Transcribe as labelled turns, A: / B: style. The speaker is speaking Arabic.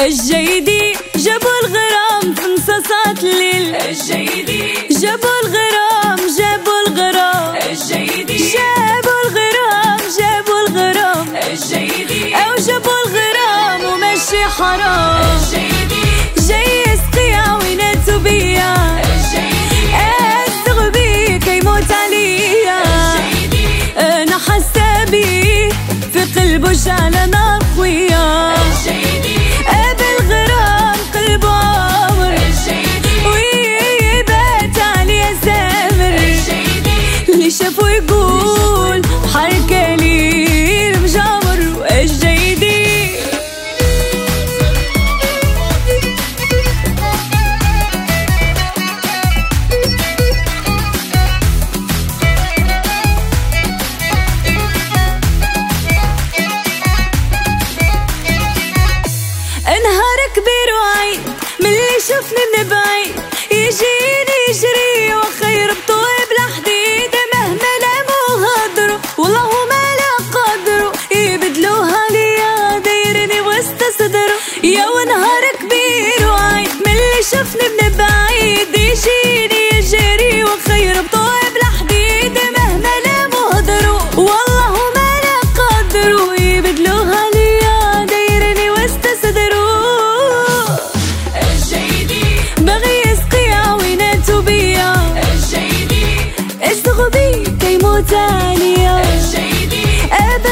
A: الجيدي جابوا الغرام في نصاصات الليل. الجيدي جابوا الغرام جابوا الغرام. الجيدي جابوا الغرام جابوا الغرام. الجيدي أو جابوا الغرام وماشي حرام. الجيدي جاي يسقي عويناته بيا. الجيدي استغبي كيموت عليا. أنا حاسة بيه في قلبه شعلة اللي شفني من بعيد. يجيني يجري وخير بطويب لحديد. مهما لامو هدرو والله ما لا قدرو يبدلوها ليا دايرني وسط صدرو يا ونهار كبير وعيد من اللي شفني من بعيد. استغبي كيموت عليا ابا